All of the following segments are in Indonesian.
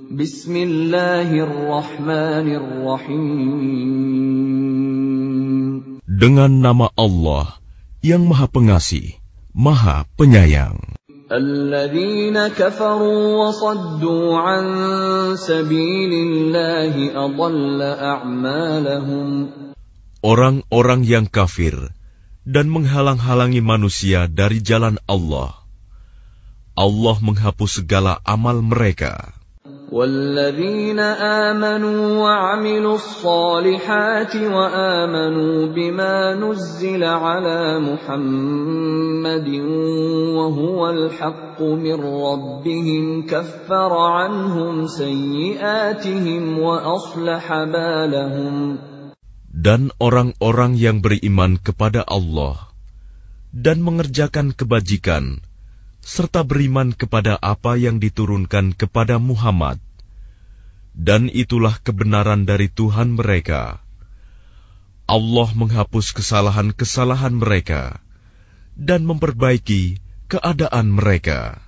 Bismillahirrahmanirrahim. Dengan nama Allah yang Maha Pengasih, Maha Penyayang. الذين كفروا وصدوا عن سبيل الله أضل أعمالهم Orang-orang yang kafir dan menghalang-halangi manusia dari jalan Allah. Allah menghapus segala amal mereka. والذين آمنوا وعملوا الصالحات وآمنوا بما نزل على محمد وهو الحق من ربهم كفر عنهم سيئاتهم وأصلح بالهم. Dan orang-orang yang beriman kepada Allah dan mengerjakan kebajikan, serta beriman kepada apa yang diturunkan kepada Muhammad, dan itulah kebenaran dari Tuhan mereka. Allah menghapus kesalahan-kesalahan mereka dan memperbaiki keadaan mereka.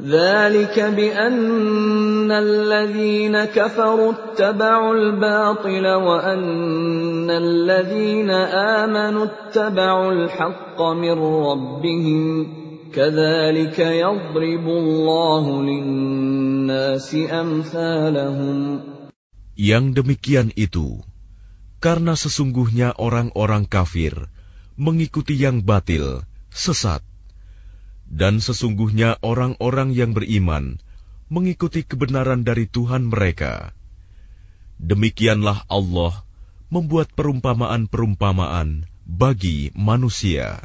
ذلك بأن الذين كفروا اتبعوا الباطل وأن الذين آمنوا اتبعوا الحق من ربهم كذلك يضرب الله للناس أمثالهم Yang demikian itu, karena sesungguhnya orang-orang kafir mengikuti yang batil, sesat. Dan sesungguhnya orang-orang yang beriman mengikuti kebenaran dari Tuhan mereka. Demikianlah Allah membuat perumpamaan-perumpamaan bagi manusia.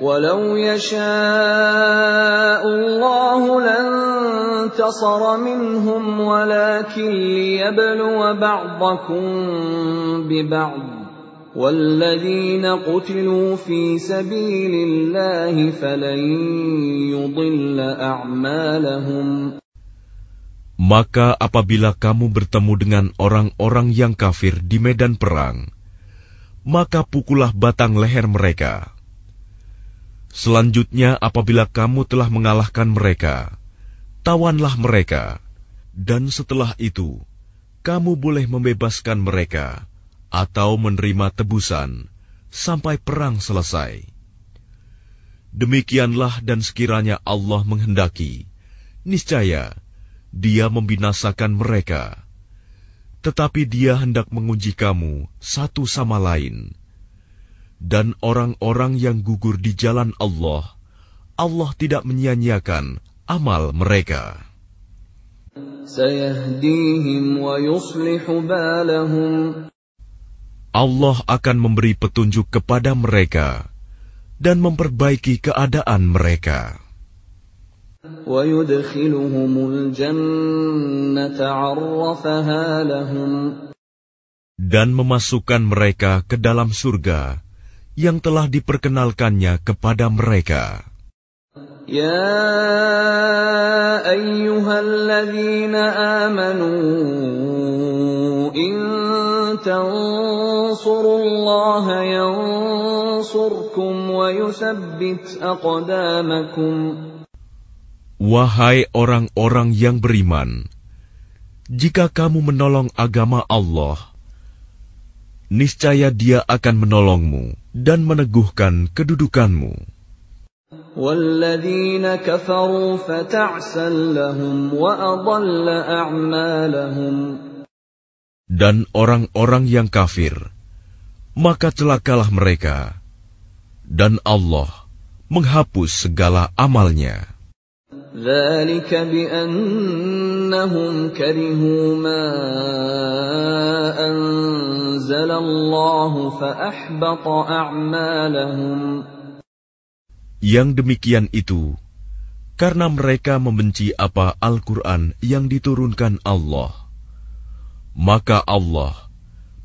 ولو يشاء الله لانتصر منهم ولكن ليبلو بعضكم ببعض والذين قتلوا في سبيل الله فلن يضل اعمالهم Maka apabila kamu bertemu dengan orang-orang yang kafir di medan perang, maka pukullah batang leher mereka. Selanjutnya, apabila kamu telah mengalahkan mereka, tawanlah mereka, dan setelah itu kamu boleh membebaskan mereka atau menerima tebusan sampai perang selesai. Demikianlah, dan sekiranya Allah menghendaki, niscaya Dia membinasakan mereka, tetapi Dia hendak menguji kamu satu sama lain dan orang-orang yang gugur di jalan Allah, Allah tidak menyia-nyiakan amal mereka. Allah akan memberi petunjuk kepada mereka dan memperbaiki keadaan mereka. Dan memasukkan mereka ke dalam surga yang telah diperkenalkannya kepada mereka. Ya ayyuhalladzina amanu in tansurullaha yansurkum wa yusabbit aqdamakum Wahai orang-orang yang beriman, jika kamu menolong agama Allah, niscaya Dia akan menolongmu dan meneguhkan kedudukanmu. Dan orang-orang yang kafir, maka celakalah mereka, dan Allah menghapus segala amalnya. ذلك بأنهم Yang demikian itu karena mereka membenci apa Al-Quran yang diturunkan Allah. Maka Allah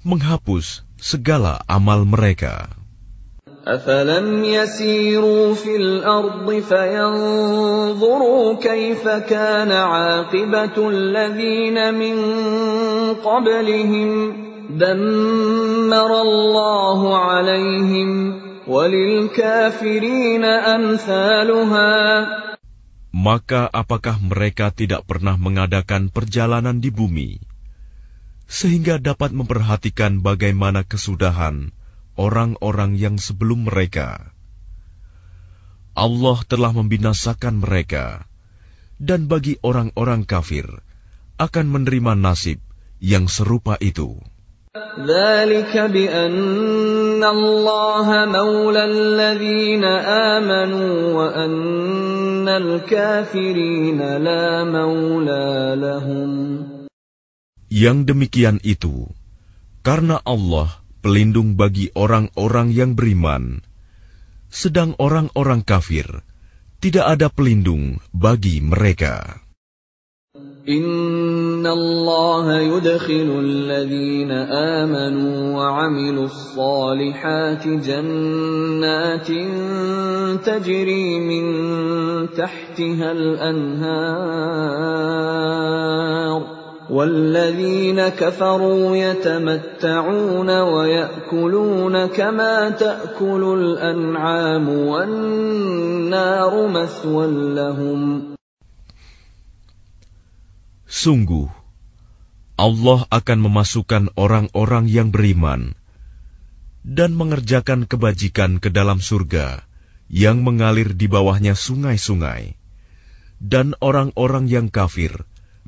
menghapus segala amal mereka. أفلم يسيروا في الأرض فينظروا كيف كان عاقبة الذين من قبلهم دمر الله عليهم وللكافرين أمثالها Maka apakah mereka tidak pernah mengadakan perjalanan di bumi, sehingga dapat memperhatikan bagaimana kesudahan orang-orang yang sebelum mereka. Allah telah membinasakan mereka, dan bagi orang-orang kafir akan menerima nasib yang serupa itu. ذلك بأن الله مولى الذين آمنوا وأن الكافرين لا مولى لهم Yang demikian itu, karena Allah pelindung bagi orang-orang yang beriman, sedang orang-orang kafir tidak ada pelindung bagi mereka. إن الله يدخل الذين آمنوا وعملوا الصالحات جنات تجري من تحتها الأنهار والذين كفروا يتمتعون ويأكلون كما تأكل الأنعام والنار مثوى لهم Sungguh, Allah akan memasukkan orang-orang yang beriman dan mengerjakan kebajikan ke dalam surga yang mengalir di bawahnya sungai-sungai, dan orang-orang yang kafir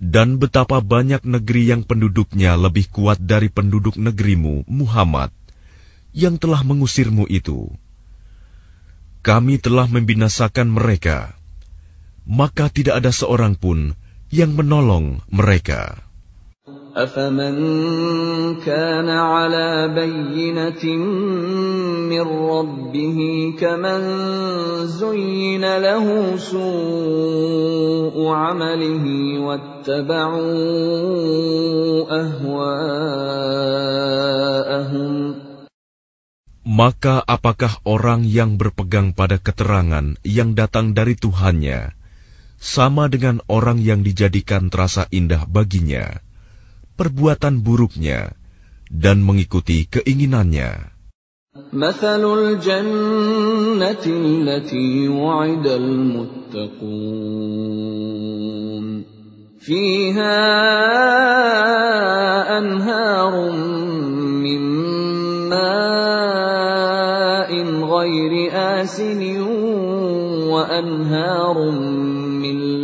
Dan betapa banyak negeri yang penduduknya lebih kuat dari penduduk negerimu, Muhammad, yang telah mengusirmu itu. Kami telah membinasakan mereka, maka tidak ada seorang pun yang menolong mereka. أفمن كان على بينة من ربه كمن زين له سوء عمله واتبعوا أهواءهم Maka apakah orang yang berpegang pada keterangan yang datang dari Tuhannya sama dengan orang yang dijadikan terasa indah baginya perbuatan buruknya dan mengikuti keinginannya. مثل الجنة التي وعد المتقون فيها أنهار من ماء غير آسن وأنهار من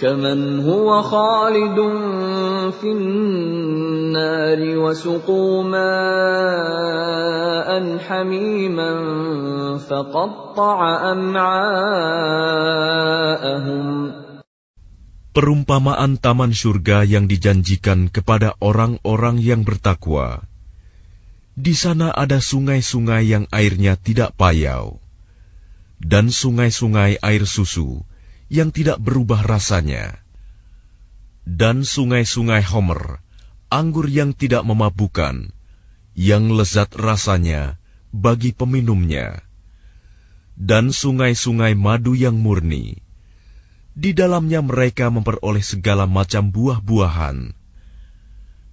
كمن هو خالد في النار وسقوا ماء حميما فقطع أمعاءهم Perumpamaan taman surga yang dijanjikan kepada orang-orang yang bertakwa. Di sana ada sungai-sungai yang airnya tidak payau, dan sungai-sungai air susu yang tidak berubah rasanya, dan sungai-sungai homer, anggur yang tidak memabukkan, yang lezat rasanya bagi peminumnya, dan sungai-sungai madu yang murni, Di dalamnya mereka memperoleh segala macam buah-buahan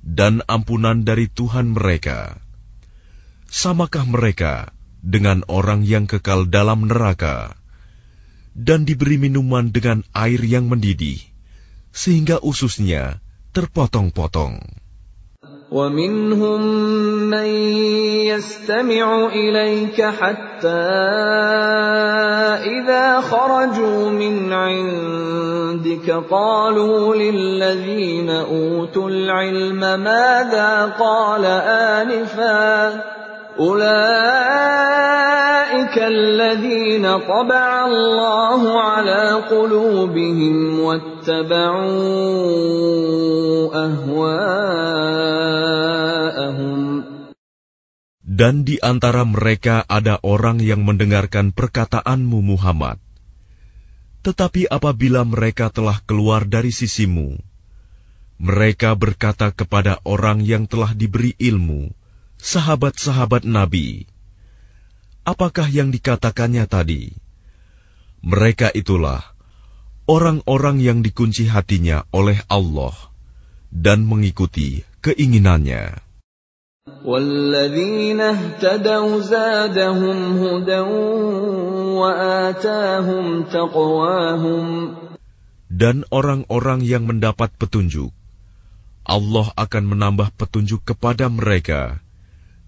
dan ampunan dari Tuhan mereka. Samakah mereka dengan orang yang kekal dalam neraka dan diberi minuman dengan air yang mendidih, sehingga ususnya terpotong-potong? ومنهم من يستمع اليك حتى اذا خرجوا من عندك قالوا للذين اوتوا العلم ماذا قال انفا أولئك الذين طبع الله على قلوبهم واتبعوا أهواءهم Dan di antara mereka ada orang yang mendengarkan perkataanmu Muhammad. Tetapi apabila mereka telah keluar dari sisimu, mereka berkata kepada orang yang telah diberi ilmu, sahabat-sahabat Nabi. Apakah yang dikatakannya tadi? Mereka itulah orang-orang yang dikunci hatinya oleh Allah dan mengikuti keinginannya. Dan orang-orang yang mendapat petunjuk, Allah akan menambah petunjuk kepada mereka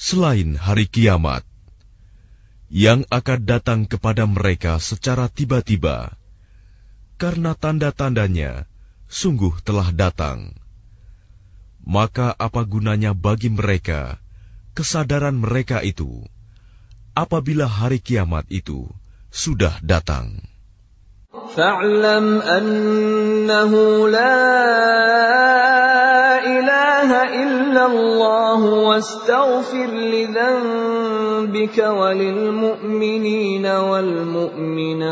selain hari kiamat yang akan datang kepada mereka secara tiba-tiba, karena tanda-tandanya sungguh telah datang. Maka, apa gunanya bagi mereka kesadaran mereka itu apabila hari kiamat itu sudah datang? فاعلم أنه لا ilaha illallah wastaghfir wa lil mu'minina wal mu'minat.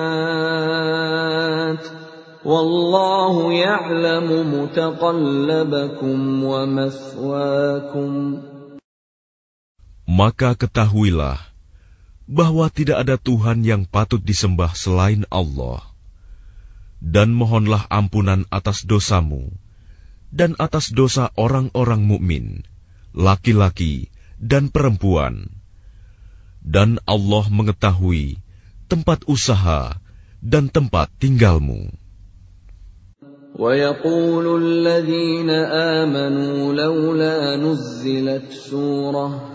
Wallahu ya'lamu mutaqallabakum wa maswaakum. Maka ketahuilah bahwa tidak ada Tuhan yang patut disembah selain Allah. Dan mohonlah ampunan atas dosamu dan atas dosa orang-orang mukmin, laki-laki dan perempuan. Dan Allah mengetahui tempat usaha dan tempat tinggalmu. ويقول الذين آمنوا لولا نزلت سورة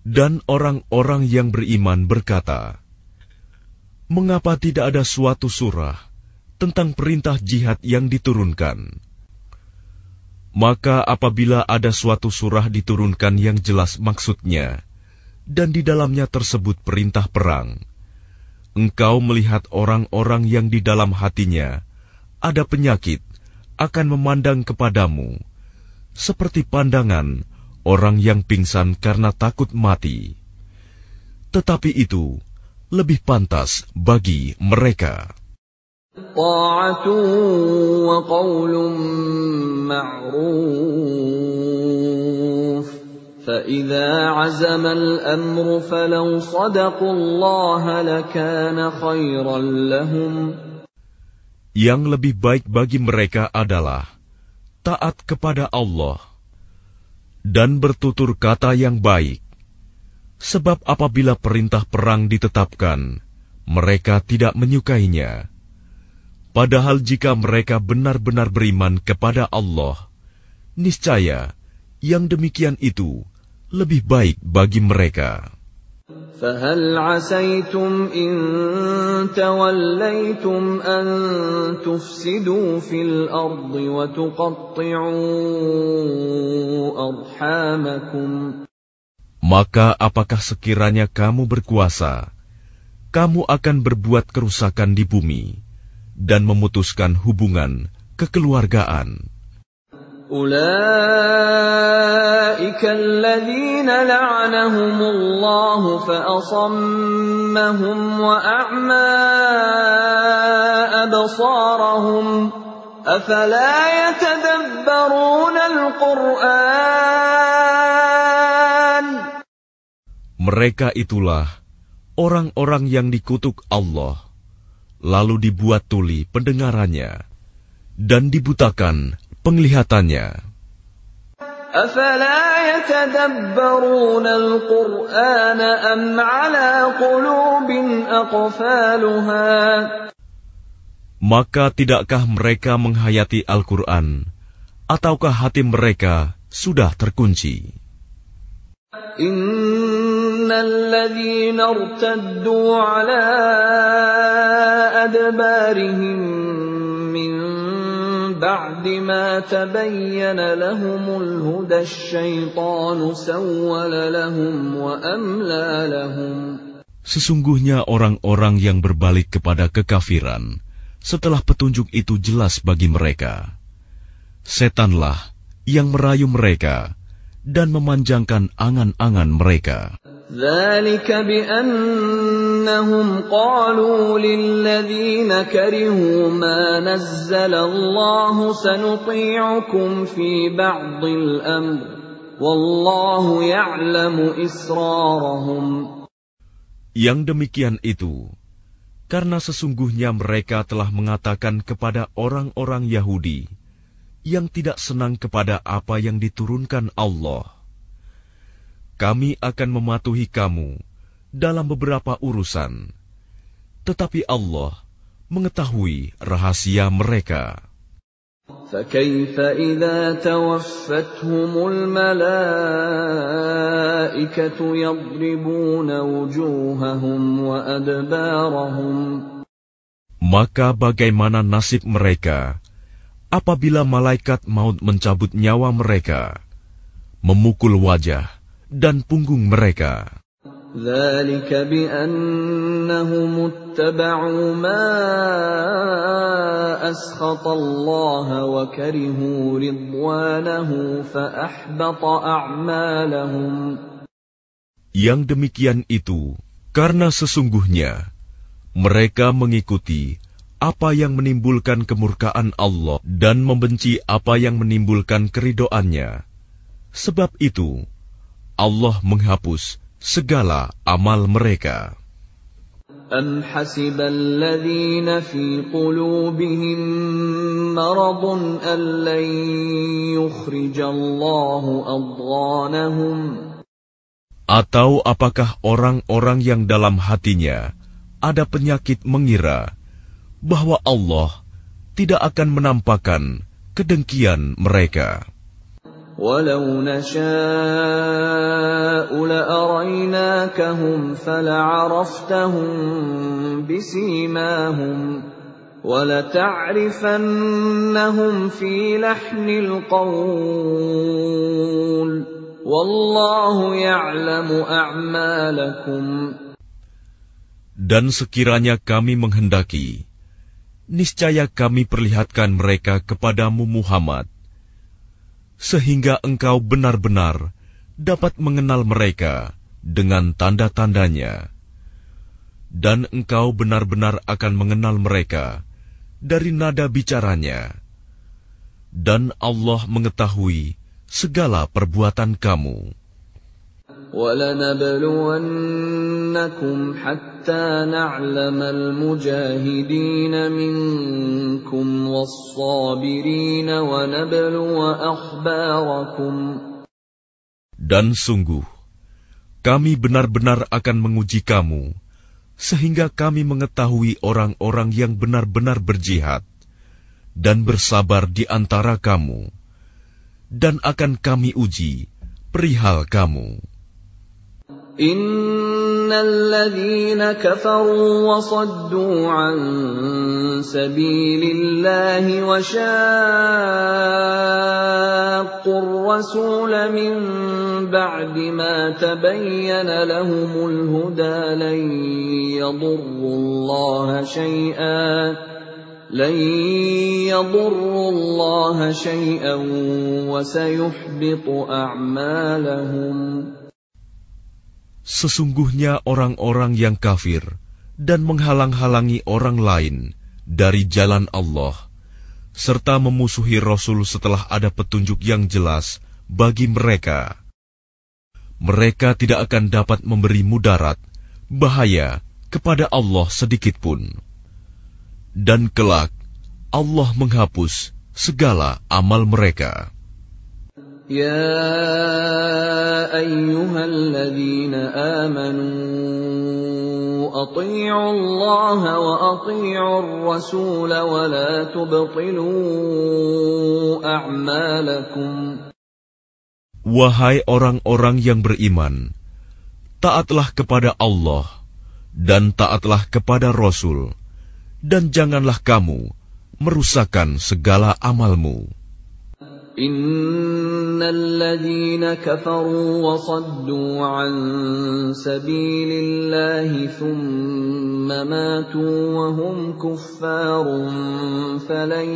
Dan orang-orang yang beriman berkata, Mengapa tidak ada suatu surah tentang perintah jihad yang diturunkan? Maka apabila ada suatu surah diturunkan yang jelas maksudnya, dan di dalamnya tersebut perintah perang, engkau melihat orang-orang yang di dalam hatinya ada penyakit akan memandang kepadamu, seperti pandangan orang yang pingsan karena takut mati. Tetapi itu lebih pantas bagi mereka. Yang lebih baik bagi mereka adalah taat kepada Allah dan bertutur kata yang baik. Sebab apabila perintah perang ditetapkan, mereka tidak menyukainya. Padahal jika mereka benar-benar beriman kepada Allah, niscaya yang demikian itu lebih baik bagi mereka. فهل عسيتم إن توليتم أن تفسدوا في الأرض وتقطعوا أرحامكم Maka apakah sekiranya kamu berkuasa, kamu akan berbuat kerusakan di bumi dan memutuskan hubungan kekeluargaan. أولئك الذين لعنهم الله فأصمهم وأعمى أبصارهم أفلا يتدبرون القرآن Mereka itulah orang-orang yang dikutuk Allah, lalu dibuat tuli pendengarannya, dan dibutakan penglihatannya. أفلا يتدبرون القرآن أم على قلوب أقفالها Maka tidakkah mereka menghayati Al-Quran, ataukah hati mereka sudah terkunci? إن الذين ارتدوا على أدبارهم من بعد ما تبين لهم الهدى الشيطان سول لهم وأملى لهم Sesungguhnya orang-orang yang berbalik kepada kekafiran setelah petunjuk itu jelas bagi mereka. Setanlah yang merayu mereka dan memanjangkan angan-angan mereka. ذلك بأنهم قالوا للذين كرهوا ما نزل الله سنطيعكم في بعض الأمر والله يعلم إسرارهم Yang demikian itu, karena sesungguhnya mereka telah mengatakan kepada orang-orang Yahudi yang tidak senang kepada apa yang diturunkan Allah, "Kami akan mematuhi kamu dalam beberapa urusan, tetapi Allah mengetahui rahasia mereka." فكيف إذا توفتهم الملائكة يضربون وجوههم وأدبارهم Maka bagaimana nasib mereka apabila malaikat maut mencabut nyawa mereka, memukul wajah dan punggung mereka? ذلك بأنهم اتبعوا ما أسخط الله وكرهوا رضوانه فأحبط أعمالهم Yang demikian itu karena sesungguhnya mereka mengikuti apa yang menimbulkan kemurkaan Allah dan membenci apa yang menimbulkan keridoannya. Sebab itu, Allah menghapus segala amal mereka. أم حسب الذين في قلوبهم مرض أن لن يخرج الله أضغانهم Atau apakah orang-orang yang dalam hatinya ada penyakit mengira bahwa Allah tidak akan menampakkan kedengkian mereka? ولو نشاء لأريناكهم فلعرفتهم بسيماهم ولتعرفنهم في لحن القول والله يعلم أعمالكم Dan sekiranya kami menghendaki, niscaya kami perlihatkan mereka kepadamu Muhammad, sehingga engkau benar-benar dapat mengenal mereka dengan tanda-tandanya, dan engkau benar-benar akan mengenal mereka dari nada bicaranya, dan Allah mengetahui segala perbuatan kamu. ولنبلونكم حتى نعلم المجاهدين منكم والصابرين ونبلو أخباركم Dan sungguh, kami benar-benar akan menguji kamu, sehingga kami mengetahui orang-orang yang benar-benar berjihad, dan bersabar di antara kamu, dan akan kami uji perihal kamu. إن الذين كفروا وصدوا عن سبيل الله وشاقوا الرسول من بعد ما تبين لهم الهدى لن يضروا الله شيئا لن يضروا الله شيئا وسيحبط أعمالهم Sesungguhnya orang-orang yang kafir dan menghalang-halangi orang lain dari jalan Allah, serta memusuhi Rasul setelah ada petunjuk yang jelas bagi mereka. Mereka tidak akan dapat memberi mudarat, bahaya kepada Allah sedikitpun. Dan kelak, Allah menghapus segala amal mereka. يا ايها الذين امنوا اطيعوا الله واطيعوا الرسول ولا تبطلوا اعمالكم Wahai orang-orang yang beriman, taatlah kepada Allah dan taatlah kepada Rasul, dan janganlah kamu merusakkan segala amalmu. ان الذين كفروا وصدوا عن سبيل الله ثم ماتوا وهم كفار فلن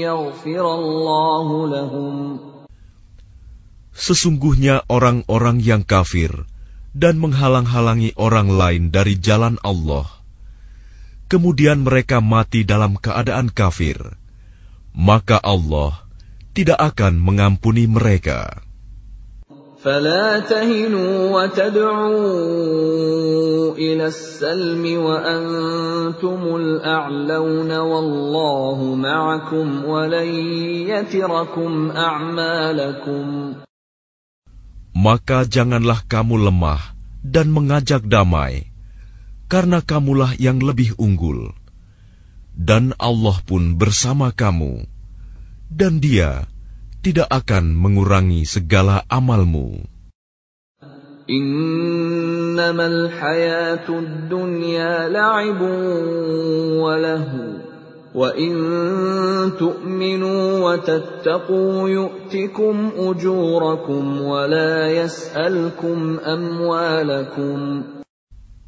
يغفر الله لهم Sesungguhnya orang-orang yang kafir dan menghalang-halangi orang lain dari jalan Allah, kemudian mereka mati dalam keadaan kafir, maka Allah tidak akan mengampuni mereka. فلا تهنوا وتدعوا إلى السلم وأنتم الأعلون والله معكم ولن يتركم أعمالكم Maka janganlah kamu lemah dan mengajak damai, karena kamulah yang lebih unggul. Dan Allah pun bersama kamu dan Dia tidak akan mengurangi segala amalmu. Innamal hayatud dunya la'ibu walahu. wa wa tattaqu yu'tikum ujurakum yas'alkum amwalakum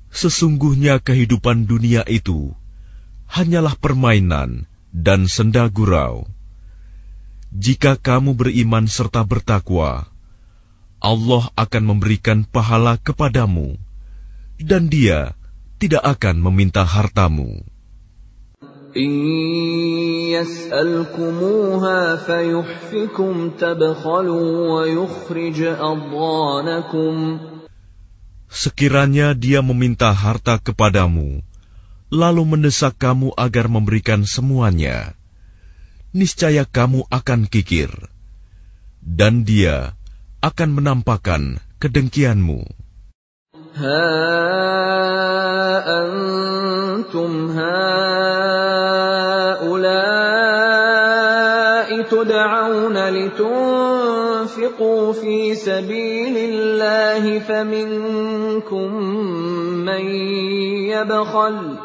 Sesungguhnya kehidupan dunia itu hanyalah permainan dan senda gurau. Jika kamu beriman serta bertakwa, Allah akan memberikan pahala kepadamu, dan Dia tidak akan meminta hartamu. Sekiranya dia meminta harta kepadamu, lalu mendesak kamu agar memberikan semuanya, niscaya kamu akan kikir, dan dia akan menampakkan kedengkianmu. Ha antum haulai tud'auna litunfiqu fi sabilillahi faminkum man yabkhal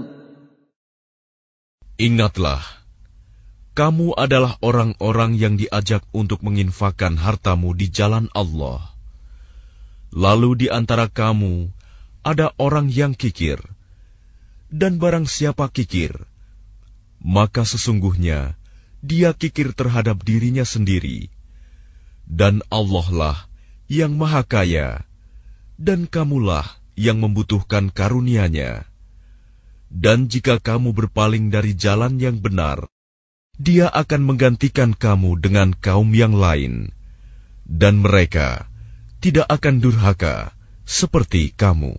Ingatlah, kamu adalah orang-orang yang diajak untuk menginfakkan hartamu di jalan Allah. Lalu di antara kamu ada orang yang kikir, dan barang siapa kikir, maka sesungguhnya dia kikir terhadap dirinya sendiri, dan Allah lah yang Maha Kaya, dan kamulah yang membutuhkan karunia-Nya. Dan jika kamu berpaling dari jalan yang benar, Dia akan menggantikan kamu dengan kaum yang lain, dan mereka tidak akan durhaka seperti kamu.